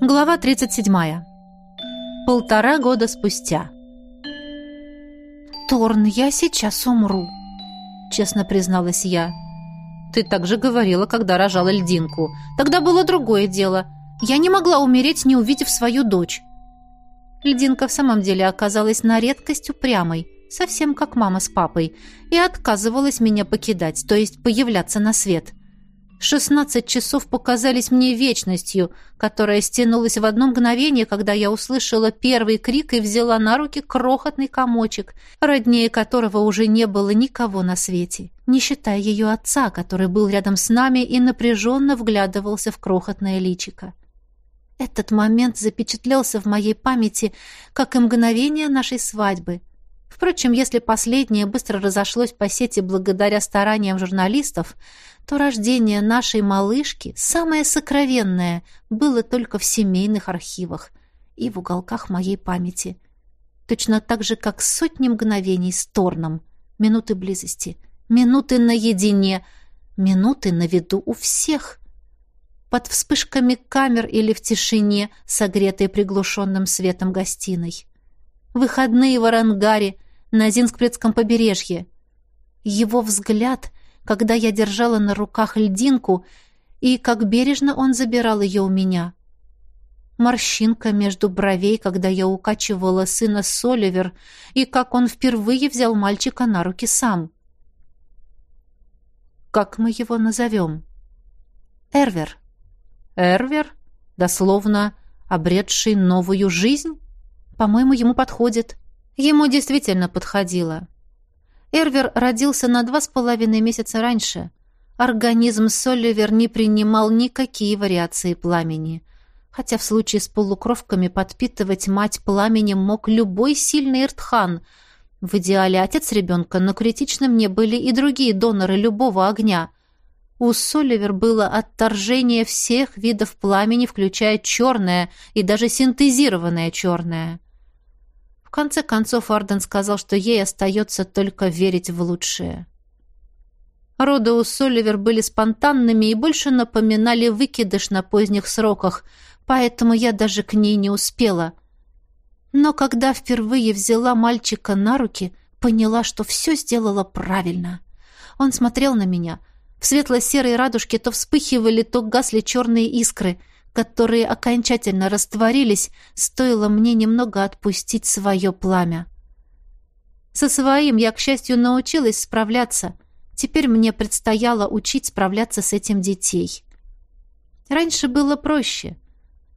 Глава 37. Полтора года спустя. «Торн, я сейчас умру», — честно призналась я. «Ты так же говорила, когда рожала льдинку. Тогда было другое дело. Я не могла умереть, не увидев свою дочь». Льдинка в самом деле оказалась на редкость упрямой, совсем как мама с папой, и отказывалась меня покидать, то есть появляться на свет. Шестнадцать часов показались мне вечностью, которая стянулась в одно мгновение, когда я услышала первый крик и взяла на руки крохотный комочек, роднее которого уже не было никого на свете, не считая ее отца, который был рядом с нами и напряженно вглядывался в крохотное личико. Этот момент запечатлелся в моей памяти, как и мгновение нашей свадьбы. Впрочем, если последнее быстро разошлось по сети благодаря стараниям журналистов, то рождение нашей малышки, самое сокровенное, было только в семейных архивах и в уголках моей памяти. Точно так же, как сотни мгновений с Торном, минуты близости, минуты наедине, минуты на виду у всех. Под вспышками камер или в тишине, согретой приглушенным светом гостиной. Выходные в Арангаре, на Зинскпредском побережье. Его взгляд — когда я держала на руках льдинку, и как бережно он забирал ее у меня. Морщинка между бровей, когда я укачивала сына Соливер, и как он впервые взял мальчика на руки сам. Как мы его назовем? Эрвер. Эрвер? Дословно, обретший новую жизнь? По-моему, ему подходит. Ему действительно подходило. Эрвер родился на два с половиной месяца раньше. Организм Соливер не принимал никакие вариации пламени. Хотя в случае с полукровками подпитывать мать пламенем мог любой сильный Иртхан. В идеале отец ребенка, но критичным не были и другие доноры любого огня. У Соливер было отторжение всех видов пламени, включая черное и даже синтезированное черное. В конце концов Арден сказал, что ей остается только верить в лучшее. Роды у Соливер были спонтанными и больше напоминали выкидыш на поздних сроках, поэтому я даже к ней не успела. Но когда впервые взяла мальчика на руки, поняла, что все сделала правильно. Он смотрел на меня. В светло-серой радужке то вспыхивали, то гасли черные искры — которые окончательно растворились, стоило мне немного отпустить свое пламя. Со своим я, к счастью, научилась справляться. Теперь мне предстояло учить справляться с этим детей. Раньше было проще.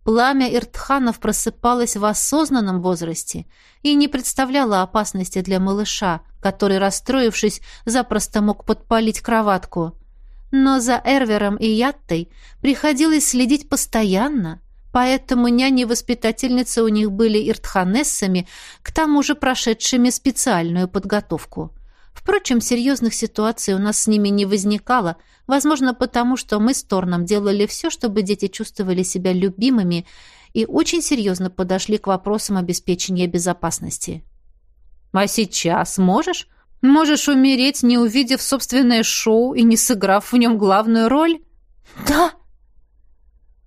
Пламя Иртханов просыпалось в осознанном возрасте и не представляло опасности для малыша, который, расстроившись, запросто мог подпалить кроватку. Но за Эрвером и Яттой приходилось следить постоянно, поэтому няни-воспитательницы у них были иртханессами, к тому же прошедшими специальную подготовку. Впрочем, серьезных ситуаций у нас с ними не возникало, возможно, потому что мы с Торном делали все, чтобы дети чувствовали себя любимыми и очень серьезно подошли к вопросам обеспечения безопасности. «А сейчас можешь?» Можешь умереть, не увидев собственное шоу и не сыграв в нем главную роль? Да.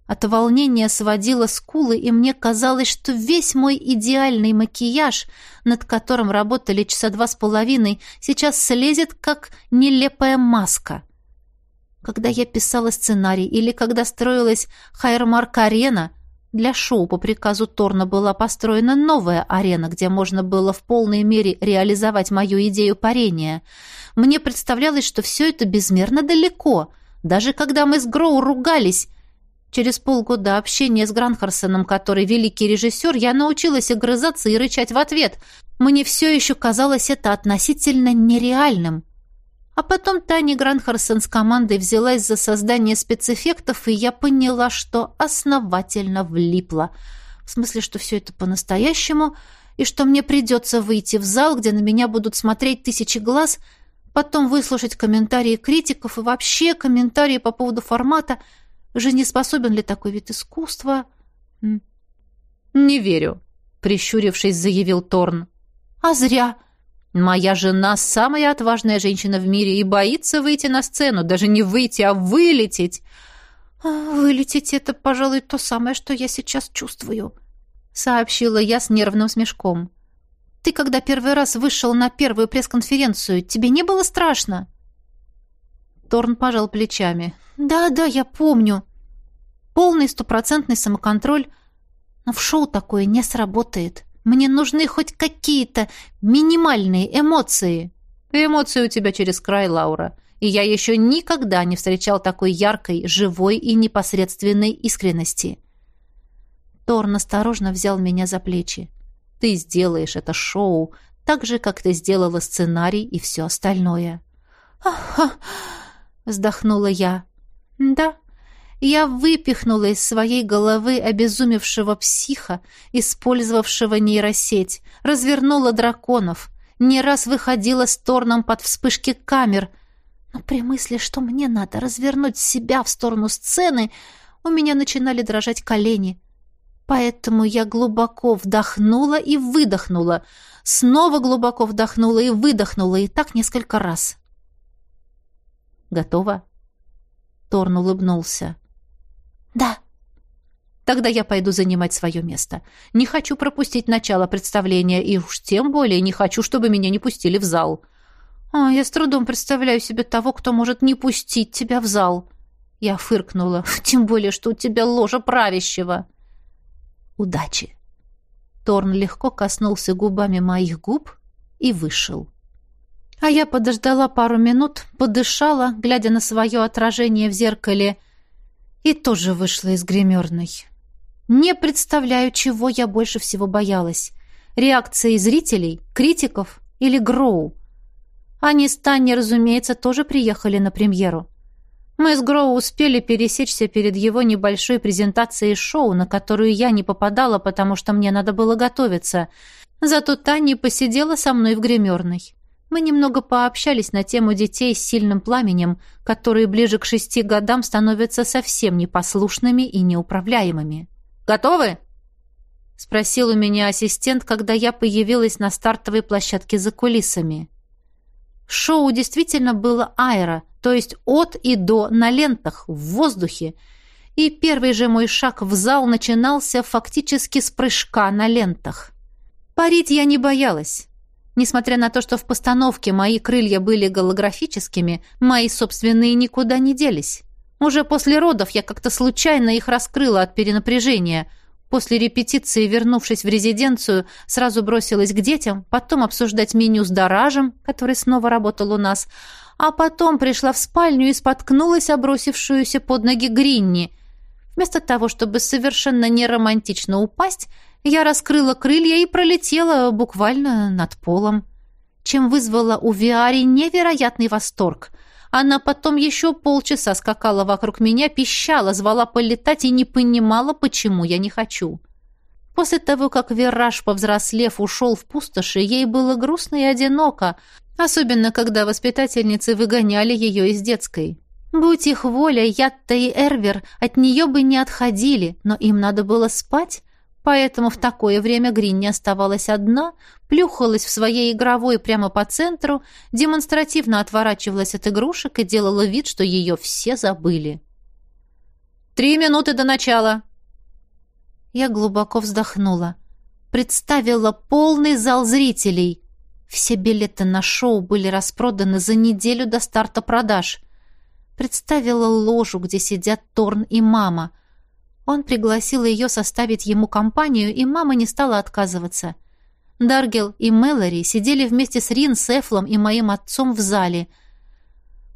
От волнения сводила скулы, и мне казалось, что весь мой идеальный макияж, над которым работали часа два с половиной, сейчас слезет, как нелепая маска. Когда я писала сценарий или когда строилась Хайермарк-арена — для шоу по приказу Торна была построена новая арена, где можно было в полной мере реализовать мою идею парения. Мне представлялось, что все это безмерно далеко. Даже когда мы с Гроу ругались, Через полгода общения с Гранхарсоном, который великий режиссер, я научилась огрызаться и рычать в ответ. Мне все еще казалось это относительно нереальным. А потом Таня Гранхарсон с командой взялась за создание спецэффектов, и я поняла, что основательно влипла. В смысле, что все это по-настоящему, и что мне придется выйти в зал, где на меня будут смотреть тысячи глаз, потом выслушать комментарии критиков и вообще комментарии по поводу формата. Жизнеспособен ли такой вид искусства? «Не верю», — прищурившись, заявил Торн. «А зря. Моя жена самая отважная женщина в мире и боится выйти на сцену, даже не выйти, а вылететь. «А, «Вылететь — это, пожалуй, то самое, что я сейчас чувствую», — сообщила я с нервным смешком. «Ты, когда первый раз вышел на первую пресс-конференцию, тебе не было страшно?» Торн пожал плечами. «Да-да, я помню. Полный стопроцентный самоконтроль. Но в шоу такое не сработает. Мне нужны хоть какие-то минимальные эмоции». «Эмоции у тебя через край, Лаура и я еще никогда не встречал такой яркой, живой и непосредственной искренности. Торн осторожно взял меня за плечи. «Ты сделаешь это шоу, так же, как ты сделала сценарий и все остальное». «Ага!» — вздохнула я. «Да, я выпихнула из своей головы обезумевшего психа, использовавшего нейросеть, развернула драконов, не раз выходила с Торном под вспышки камер — но при мысли, что мне надо развернуть себя в сторону сцены, у меня начинали дрожать колени. Поэтому я глубоко вдохнула и выдохнула, снова глубоко вдохнула и выдохнула, и так несколько раз. «Готово?» Торн улыбнулся. «Да». «Тогда я пойду занимать свое место. Не хочу пропустить начало представления, и уж тем более не хочу, чтобы меня не пустили в зал». «А, я с трудом представляю себе того, кто может не пустить тебя в зал». Я фыркнула. «Тем более, что у тебя ложа правящего». «Удачи». Торн легко коснулся губами моих губ и вышел. А я подождала пару минут, подышала, глядя на свое отражение в зеркале, и тоже вышла из гримерной. Не представляю, чего я больше всего боялась. Реакции зрителей, критиков или Гроу. Они с Таней, разумеется, тоже приехали на премьеру. Мы с Гроу успели пересечься перед его небольшой презентацией шоу, на которую я не попадала, потому что мне надо было готовиться. Зато Таня посидела со мной в гримерной. Мы немного пообщались на тему детей с сильным пламенем, которые ближе к шести годам становятся совсем непослушными и неуправляемыми. «Готовы?» — спросил у меня ассистент, когда я появилась на стартовой площадке за кулисами. Шоу действительно было аэро, то есть от и до на лентах, в воздухе. И первый же мой шаг в зал начинался фактически с прыжка на лентах. Парить я не боялась. Несмотря на то, что в постановке мои крылья были голографическими, мои собственные никуда не делись. Уже после родов я как-то случайно их раскрыла от перенапряжения – После репетиции, вернувшись в резиденцию, сразу бросилась к детям, потом обсуждать меню с Доражем, который снова работал у нас, а потом пришла в спальню и споткнулась обросившуюся под ноги Гринни. Вместо того, чтобы совершенно неромантично упасть, я раскрыла крылья и пролетела буквально над полом, чем вызвала у Виари невероятный восторг — она потом еще полчаса скакала вокруг меня, пищала, звала полетать и не понимала, почему я не хочу. После того, как Вираж, повзрослев, ушел в пустоши, ей было грустно и одиноко, особенно когда воспитательницы выгоняли ее из детской. Будь их воля, Ятта и Эрвер от нее бы не отходили, но им надо было спать, Поэтому в такое время Гринни оставалась одна, плюхалась в своей игровой прямо по центру, демонстративно отворачивалась от игрушек и делала вид, что ее все забыли. «Три минуты до начала!» Я глубоко вздохнула. Представила полный зал зрителей. Все билеты на шоу были распроданы за неделю до старта продаж. Представила ложу, где сидят Торн и мама — он пригласил ее составить ему компанию, и мама не стала отказываться. Даргел и Мэлори сидели вместе с Рин, Сефлом и моим отцом в зале.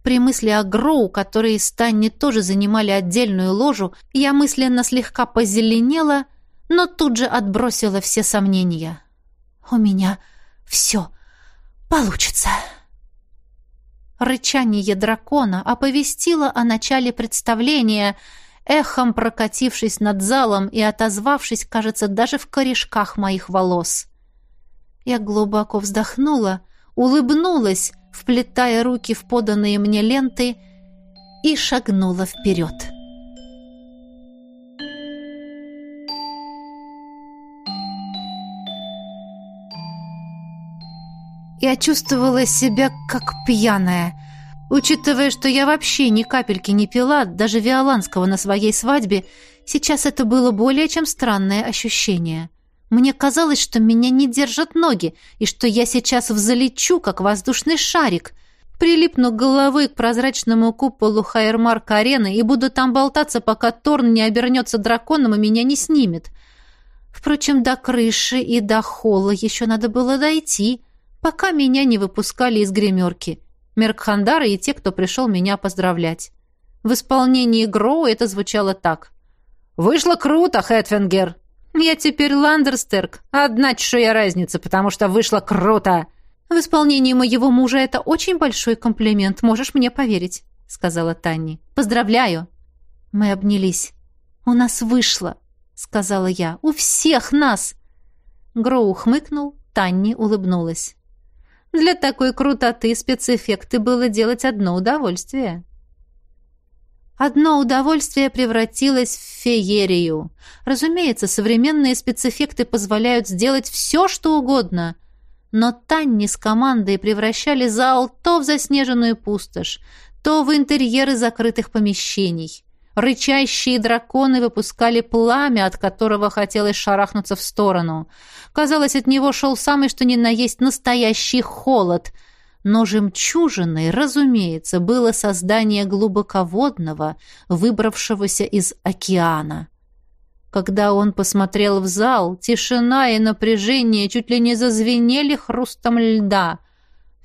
При мысли о Гроу, которые с Танни тоже занимали отдельную ложу, я мысленно слегка позеленела, но тут же отбросила все сомнения. «У меня все получится!» Рычание дракона оповестило о начале представления — эхом прокатившись над залом и отозвавшись, кажется, даже в корешках моих волос. Я глубоко вздохнула, улыбнулась, вплетая руки в поданные мне ленты и шагнула вперед. Я чувствовала себя как пьяная — Учитывая, что я вообще ни капельки не пила, даже виоланского на своей свадьбе, сейчас это было более чем странное ощущение. Мне казалось, что меня не держат ноги, и что я сейчас взлечу, как воздушный шарик, прилипну головой к прозрачному куполу Хайермарк-арены и буду там болтаться, пока Торн не обернется драконом и меня не снимет. Впрочем, до крыши и до холла еще надо было дойти, пока меня не выпускали из гримерки. Меркхандары и те, кто пришел меня поздравлять. В исполнении Гроу это звучало так. «Вышло круто, Хэтфингер!» «Я теперь Ландерстерк. Одна чешуя разница, потому что вышло круто!» «В исполнении моего мужа это очень большой комплимент, можешь мне поверить», — сказала Танни. «Поздравляю!» Мы обнялись. «У нас вышло», — сказала я. «У всех нас!» Гроу хмыкнул, Танни улыбнулась. Для такой крутоты спецэффекты было делать одно удовольствие. Одно удовольствие превратилось в феерию. Разумеется, современные спецэффекты позволяют сделать все, что угодно. Но Танни с командой превращали зал то в заснеженную пустошь, то в интерьеры закрытых помещений. Рычащие драконы выпускали пламя, от которого хотелось шарахнуться в сторону. Казалось, от него шел самый что ни на есть настоящий холод. Но жемчужиной, разумеется, было создание глубоководного, выбравшегося из океана. Когда он посмотрел в зал, тишина и напряжение чуть ли не зазвенели хрустом льда —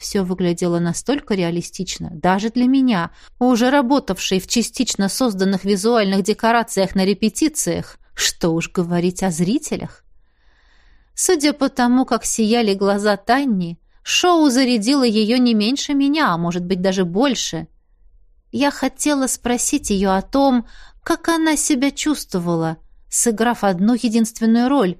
все выглядело настолько реалистично, даже для меня, уже работавшей в частично созданных визуальных декорациях на репетициях, что уж говорить о зрителях. Судя по тому, как сияли глаза Танни, шоу зарядило ее не меньше меня, а может быть даже больше. Я хотела спросить ее о том, как она себя чувствовала, сыграв одну единственную роль,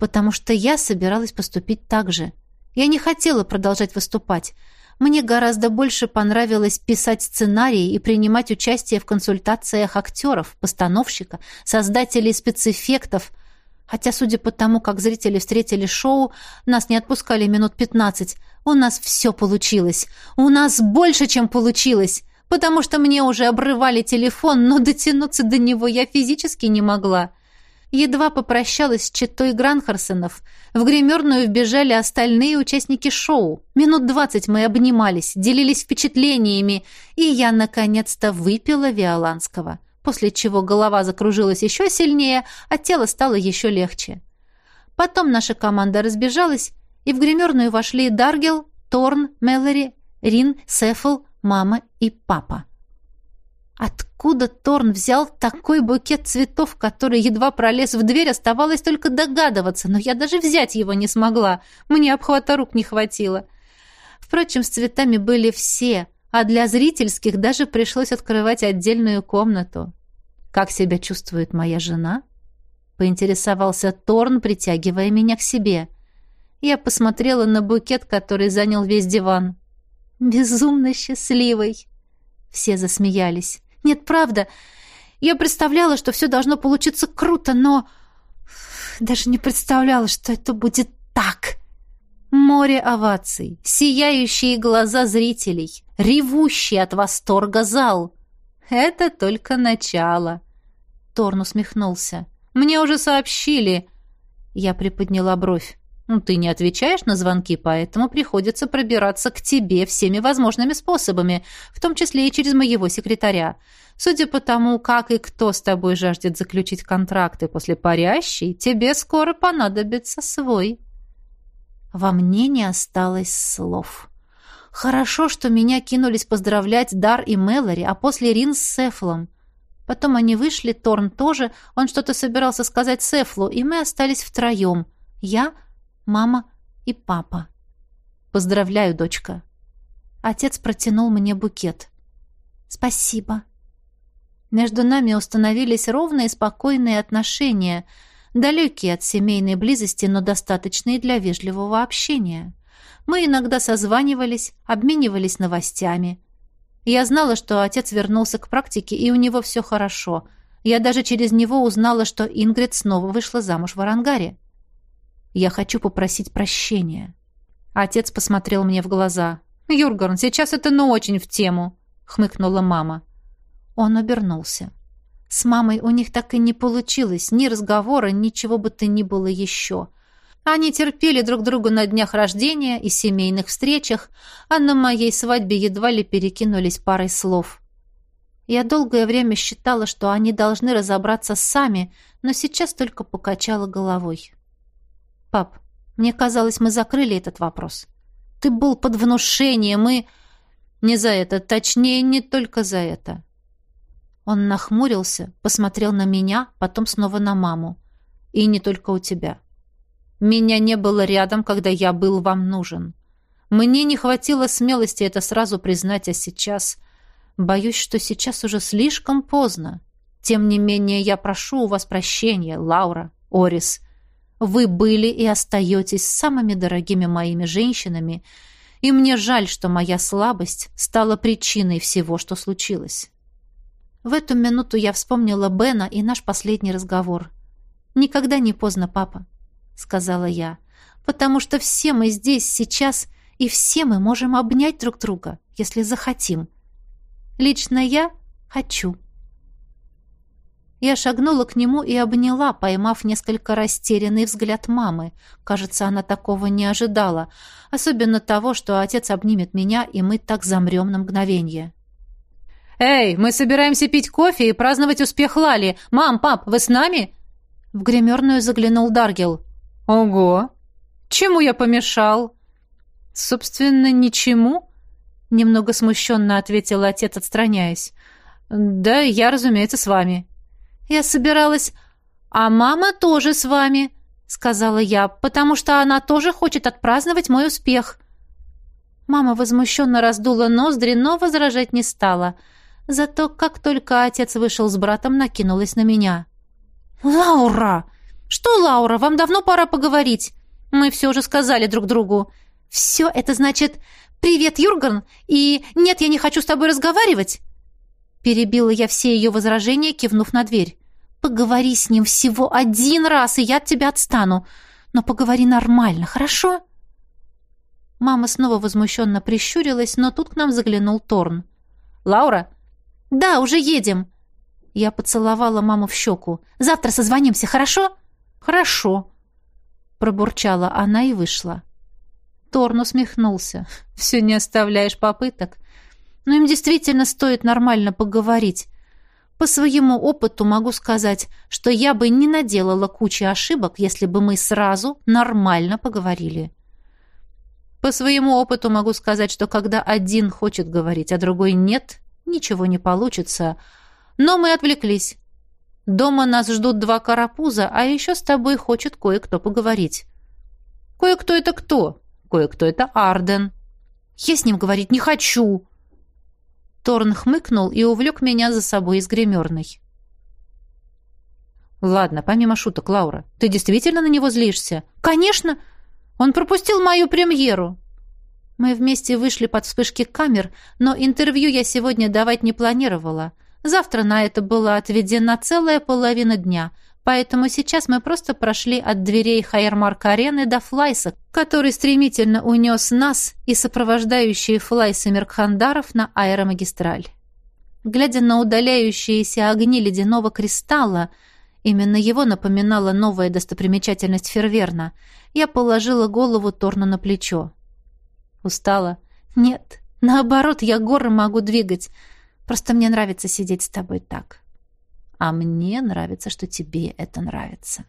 потому что я собиралась поступить так же. Я не хотела продолжать выступать. Мне гораздо больше понравилось писать сценарии и принимать участие в консультациях актеров, постановщика, создателей спецэффектов. Хотя, судя по тому, как зрители встретили шоу, нас не отпускали минут пятнадцать. У нас все получилось. У нас больше, чем получилось. Потому что мне уже обрывали телефон, но дотянуться до него я физически не могла. Едва попрощалась с читой Гранхарсонов. В гримерную вбежали остальные участники шоу. Минут двадцать мы обнимались, делились впечатлениями, и я, наконец-то, выпила Виоланского, после чего голова закружилась еще сильнее, а тело стало еще легче. Потом наша команда разбежалась, и в гримерную вошли Даргел, Торн, Мэлори, Рин, Сефл, мама и папа. Откуда Торн взял такой букет цветов, который едва пролез в дверь, оставалось только догадываться, но я даже взять его не смогла. Мне обхвата рук не хватило. Впрочем, с цветами были все, а для зрительских даже пришлось открывать отдельную комнату. «Как себя чувствует моя жена?» — поинтересовался Торн, притягивая меня к себе. Я посмотрела на букет, который занял весь диван. «Безумно счастливый!» Все засмеялись. Нет, правда. Я представляла, что все должно получиться круто, но... Даже не представляла, что это будет так. Море оваций, сияющие глаза зрителей, ревущий от восторга зал. Это только начало. Торн усмехнулся. Мне уже сообщили. Я приподняла бровь. Ну, ты не отвечаешь на звонки, поэтому приходится пробираться к тебе всеми возможными способами, в том числе и через моего секретаря. Судя по тому, как и кто с тобой жаждет заключить контракты после парящей, тебе скоро понадобится свой. Во мне не осталось слов. Хорошо, что меня кинулись поздравлять Дар и Мэлори, а после Рин с Сефлом. Потом они вышли, Торн тоже, он что-то собирался сказать Сефлу, и мы остались втроем. Я, мама и папа. Поздравляю, дочка. Отец протянул мне букет. Спасибо. Между нами установились ровные спокойные отношения, далекие от семейной близости, но достаточные для вежливого общения. Мы иногда созванивались, обменивались новостями. Я знала, что отец вернулся к практике, и у него все хорошо. Я даже через него узнала, что Ингрид снова вышла замуж в Арангаре. Я хочу попросить прощения. Отец посмотрел мне в глаза. «Юргорн, сейчас это ну очень в тему», — хмыкнула мама. Он обернулся. С мамой у них так и не получилось ни разговора, ничего бы то ни было еще. Они терпели друг друга на днях рождения и семейных встречах, а на моей свадьбе едва ли перекинулись парой слов. Я долгое время считала, что они должны разобраться сами, но сейчас только покачала головой. «Пап, мне казалось, мы закрыли этот вопрос. Ты был под внушением и...» «Не за это, точнее, не только за это. Он нахмурился, посмотрел на меня, потом снова на маму. «И не только у тебя. Меня не было рядом, когда я был вам нужен. Мне не хватило смелости это сразу признать, а сейчас... Боюсь, что сейчас уже слишком поздно. Тем не менее, я прошу у вас прощения, Лаура, Орис. Вы были и остаетесь самыми дорогими моими женщинами, и мне жаль, что моя слабость стала причиной всего, что случилось». В эту минуту я вспомнила Бена и наш последний разговор. «Никогда не поздно, папа», — сказала я, «потому что все мы здесь сейчас, и все мы можем обнять друг друга, если захотим. Лично я хочу». Я шагнула к нему и обняла, поймав несколько растерянный взгляд мамы. Кажется, она такого не ожидала, особенно того, что отец обнимет меня, и мы так замрем на мгновение. «Эй, мы собираемся пить кофе и праздновать успех Лали. Мам, пап, вы с нами?» В гримерную заглянул Даргел. «Ого! Чему я помешал?» «Собственно, ничему», — немного смущенно ответил отец, отстраняясь. «Да, я, разумеется, с вами». «Я собиралась...» «А мама тоже с вами», — сказала я, «потому что она тоже хочет отпраздновать мой успех». Мама возмущенно раздула ноздри, но возражать не стала — Зато как только отец вышел с братом, накинулась на меня. «Лаура! Что, Лаура, вам давно пора поговорить. Мы все уже сказали друг другу. Все это значит «Привет, Юрган!» и «Нет, я не хочу с тобой разговаривать!» Перебила я все ее возражения, кивнув на дверь. «Поговори с ним всего один раз, и я от тебя отстану. Но поговори нормально, хорошо?» Мама снова возмущенно прищурилась, но тут к нам заглянул Торн. «Лаура, «Да, уже едем». Я поцеловала маму в щеку. «Завтра созвонимся, хорошо?» «Хорошо», — пробурчала она и вышла. Торн усмехнулся. «Все не оставляешь попыток. Но им действительно стоит нормально поговорить. По своему опыту могу сказать, что я бы не наделала кучи ошибок, если бы мы сразу нормально поговорили. По своему опыту могу сказать, что когда один хочет говорить, а другой нет, Ничего не получится. Но мы отвлеклись. Дома нас ждут два карапуза, а еще с тобой хочет кое-кто поговорить. Кое-кто это кто? Кое-кто это Арден. Я с ним говорить не хочу. Торн хмыкнул и увлек меня за собой из гримерной. «Ладно, помимо шуток, Лаура, ты действительно на него злишься?» «Конечно! Он пропустил мою премьеру!» Мы вместе вышли под вспышки камер, но интервью я сегодня давать не планировала. Завтра на это была отведена целая половина дня, поэтому сейчас мы просто прошли от дверей Хайермарк-арены до Флайса, который стремительно унес нас и сопровождающие Флайсы Меркхандаров на аэромагистраль. Глядя на удаляющиеся огни ледяного кристалла, именно его напоминала новая достопримечательность Ферверна, я положила голову Торну на плечо. Устала? Нет. Наоборот, я горы могу двигать. Просто мне нравится сидеть с тобой так. А мне нравится, что тебе это нравится.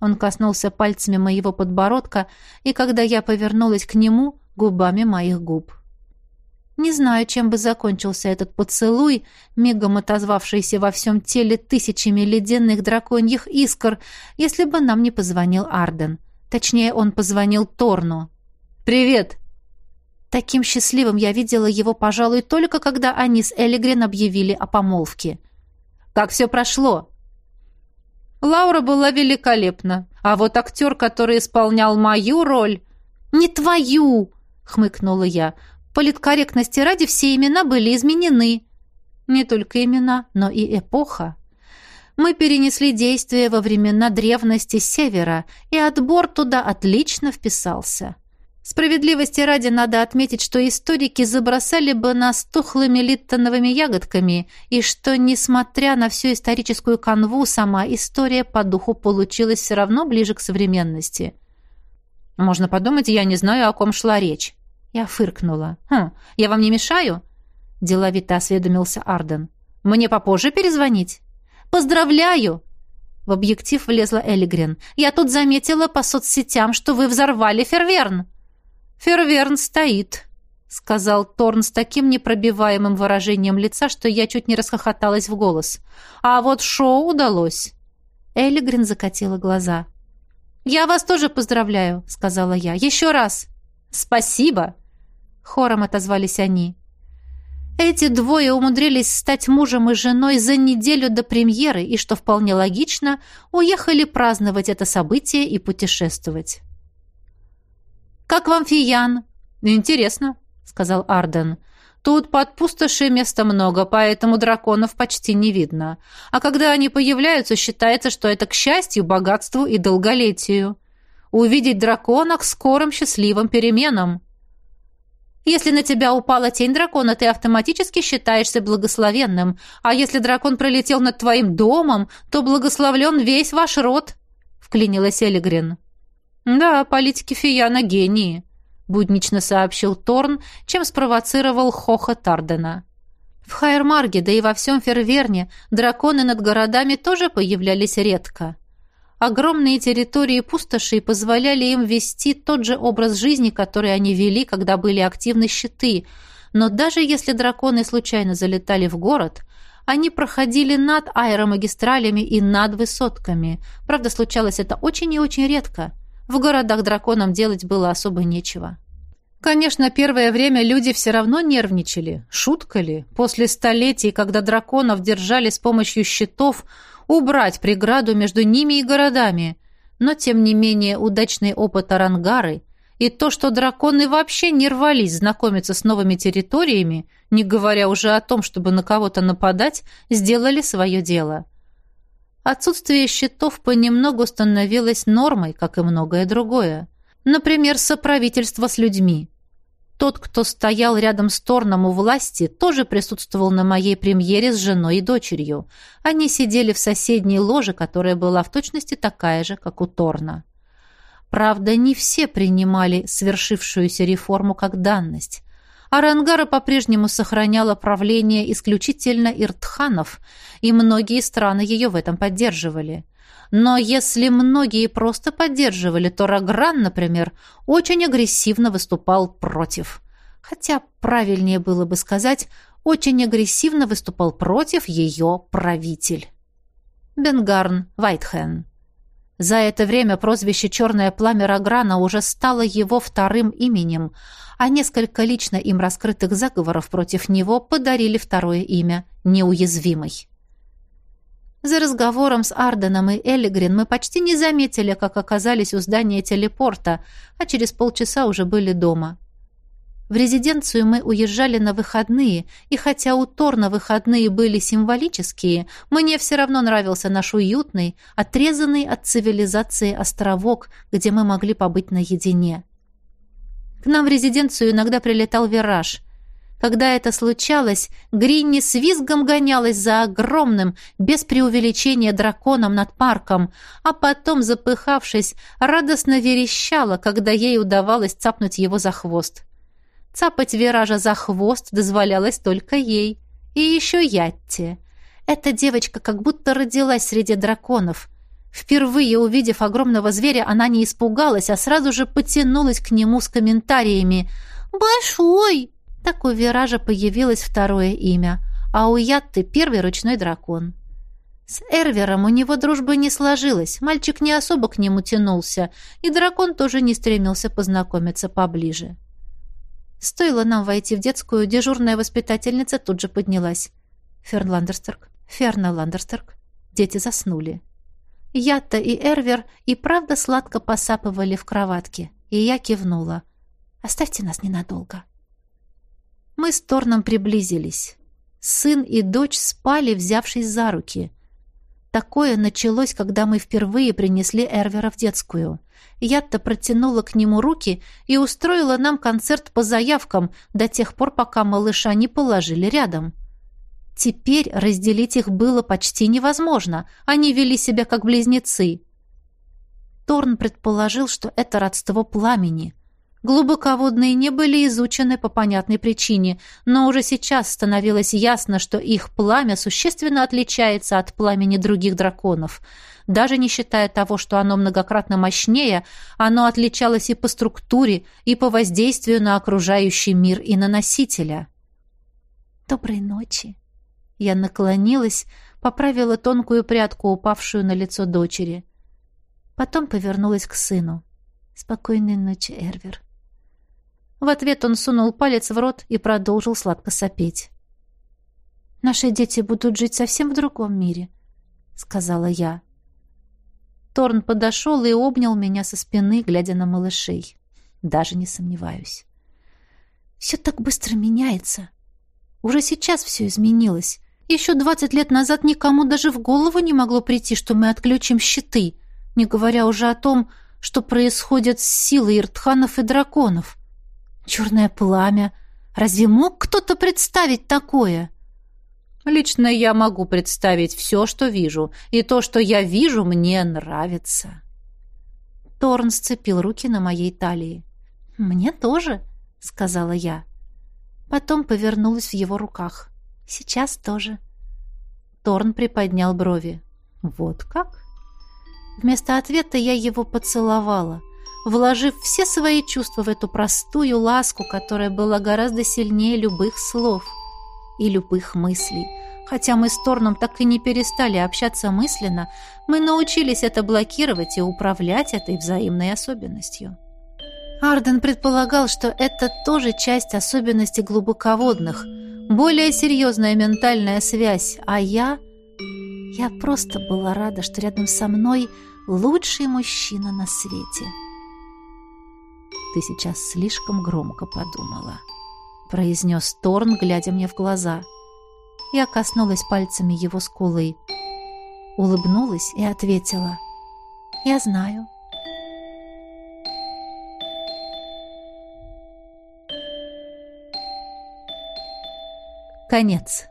Он коснулся пальцами моего подбородка, и когда я повернулась к нему, губами моих губ. Не знаю, чем бы закончился этот поцелуй, мигом отозвавшийся во всем теле тысячами ледяных драконьих искр, если бы нам не позвонил Арден. Точнее, он позвонил Торну. «Привет!» Таким счастливым я видела его, пожалуй, только когда они с Элигрен объявили о помолвке. «Как все прошло?» Лаура была великолепна, а вот актер, который исполнял мою роль... «Не твою!» — хмыкнула я. «Политкорректности ради все имена были изменены». «Не только имена, но и эпоха», мы перенесли действие во времена древности Севера, и отбор туда отлично вписался. Справедливости ради надо отметить, что историки забросали бы нас тухлыми литтоновыми ягодками, и что, несмотря на всю историческую канву, сама история по духу получилась все равно ближе к современности. Можно подумать, я не знаю, о ком шла речь. Я фыркнула. «Хм, я вам не мешаю?» Деловито осведомился Арден. «Мне попозже перезвонить?» «Поздравляю!» В объектив влезла Элигрен. «Я тут заметила по соцсетям, что вы взорвали Ферверн!» «Ферверн стоит», — сказал Торн с таким непробиваемым выражением лица, что я чуть не расхохоталась в голос. «А вот шоу удалось». Элигрин закатила глаза. «Я вас тоже поздравляю», — сказала я. «Еще раз». «Спасибо», — хором отозвались они. Эти двое умудрились стать мужем и женой за неделю до премьеры и, что вполне логично, уехали праздновать это событие и путешествовать. «Как вам Фиян?» «Интересно», — сказал Арден. «Тут под пустоши места много, поэтому драконов почти не видно. А когда они появляются, считается, что это к счастью, богатству и долголетию. Увидеть дракона к скорым счастливым переменам». Если на тебя упала тень дракона, ты автоматически считаешься благословенным, а если дракон пролетел над твоим домом, то благословлен весь ваш род», — вклинилась Элигрин. «Да, политики Фияна гении», — буднично сообщил Торн, чем спровоцировал Хоха Тардена. В Хайермарге, да и во всем Ферверне, драконы над городами тоже появлялись редко. Огромные территории пустошей позволяли им вести тот же образ жизни, который они вели, когда были активны щиты, но даже если драконы случайно залетали в город, они проходили над аэромагистралями и над высотками. Правда, случалось это очень и очень редко. В городах драконам делать было особо нечего. Конечно, первое время люди все равно нервничали. Шутка ли? После столетий, когда драконов держали с помощью щитов, убрать преграду между ними и городами. Но, тем не менее, удачный опыт Арангары и то, что драконы вообще не рвались знакомиться с новыми территориями, не говоря уже о том, чтобы на кого-то нападать, сделали свое дело. Отсутствие щитов понемногу становилось нормой, как и многое другое. Например, соправительство с людьми. Тот, кто стоял рядом с Торном у власти, тоже присутствовал на моей премьере с женой и дочерью. Они сидели в соседней ложе, которая была в точности такая же, как у Торна. Правда, не все принимали свершившуюся реформу как данность. Арангара по-прежнему сохраняла правление исключительно иртханов, и многие страны ее в этом поддерживали. Но если многие просто поддерживали, то Рагран, например, очень агрессивно выступал против. Хотя правильнее было бы сказать, очень агрессивно выступал против ее правитель. Бенгарн Вайтхен. За это время прозвище «Черное пламя Раграна» уже стало его вторым именем, а несколько лично им раскрытых заговоров против него подарили второе имя «Неуязвимый». За разговором с Арденом и Элигрин мы почти не заметили, как оказались у здания телепорта, а через полчаса уже были дома. В резиденцию мы уезжали на выходные, и хотя у Торна выходные были символические, мне все равно нравился наш уютный, отрезанный от цивилизации островок, где мы могли побыть наедине. К нам в резиденцию иногда прилетал вираж. Когда это случалось, Гринни с визгом гонялась за огромным, без преувеличения драконом над парком, а потом, запыхавшись, радостно верещала, когда ей удавалось цапнуть его за хвост. Цапать виража за хвост дозволялось только ей. И еще Ятте. Эта девочка как будто родилась среди драконов, Впервые увидев огромного зверя, она не испугалась, а сразу же потянулась к нему с комментариями. «Большой!» Так у Виража появилось второе имя, а у Ятты первый ручной дракон. С Эрвером у него дружбы не сложилось, мальчик не особо к нему тянулся, и дракон тоже не стремился познакомиться поближе. Стоило нам войти в детскую, дежурная воспитательница тут же поднялась. Ферн Ландерстерк, Ферна Ландерстерк. Дети заснули. Ятта и Эрвер и правда сладко посапывали в кроватке, и я кивнула. «Оставьте нас ненадолго». Мы с Торном приблизились. Сын и дочь спали, взявшись за руки. Такое началось, когда мы впервые принесли Эрвера в детскую. Я-то протянула к нему руки и устроила нам концерт по заявкам до тех пор, пока малыша не положили рядом. Теперь разделить их было почти невозможно. Они вели себя как близнецы. Торн предположил, что это родство пламени. Глубоководные не были изучены по понятной причине, но уже сейчас становилось ясно, что их пламя существенно отличается от пламени других драконов. Даже не считая того, что оно многократно мощнее, оно отличалось и по структуре, и по воздействию на окружающий мир и на носителя. «Доброй ночи!» Я наклонилась, поправила тонкую прядку, упавшую на лицо дочери. Потом повернулась к сыну. «Спокойной ночи, Эрвер». В ответ он сунул палец в рот и продолжил сладко сопеть. «Наши дети будут жить совсем в другом мире», — сказала я. Торн подошел и обнял меня со спины, глядя на малышей. Даже не сомневаюсь. «Все так быстро меняется. Уже сейчас все изменилось. Еще двадцать лет назад никому даже в голову не могло прийти, что мы отключим щиты, не говоря уже о том, что происходит с силой иртханов и драконов. Черное пламя. Разве мог кто-то представить такое? Лично я могу представить все, что вижу, и то, что я вижу, мне нравится. Торн сцепил руки на моей талии. «Мне тоже», — сказала я. Потом повернулась в его руках. «Сейчас тоже». Торн приподнял брови. «Вот как?» Вместо ответа я его поцеловала — вложив все свои чувства в эту простую ласку, которая была гораздо сильнее любых слов и любых мыслей. Хотя мы с Торном так и не перестали общаться мысленно, мы научились это блокировать и управлять этой взаимной особенностью. Арден предполагал, что это тоже часть особенностей глубоководных, более серьезная ментальная связь, а я... Я просто была рада, что рядом со мной лучший мужчина на свете. «Ты сейчас слишком громко подумала», — произнес Торн, глядя мне в глаза. Я коснулась пальцами его скулы. Улыбнулась и ответила. «Я знаю». Конец.